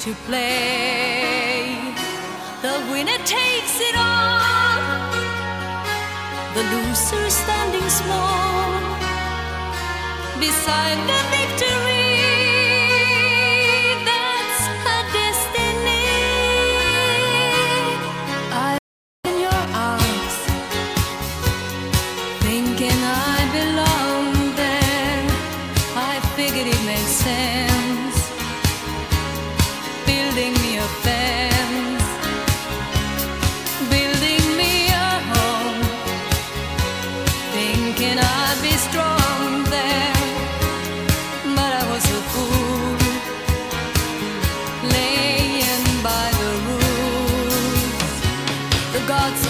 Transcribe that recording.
to play. The winner takes it all, the loser standing small beside the victory. That's her destiny. I in your arms, thinking I belong gods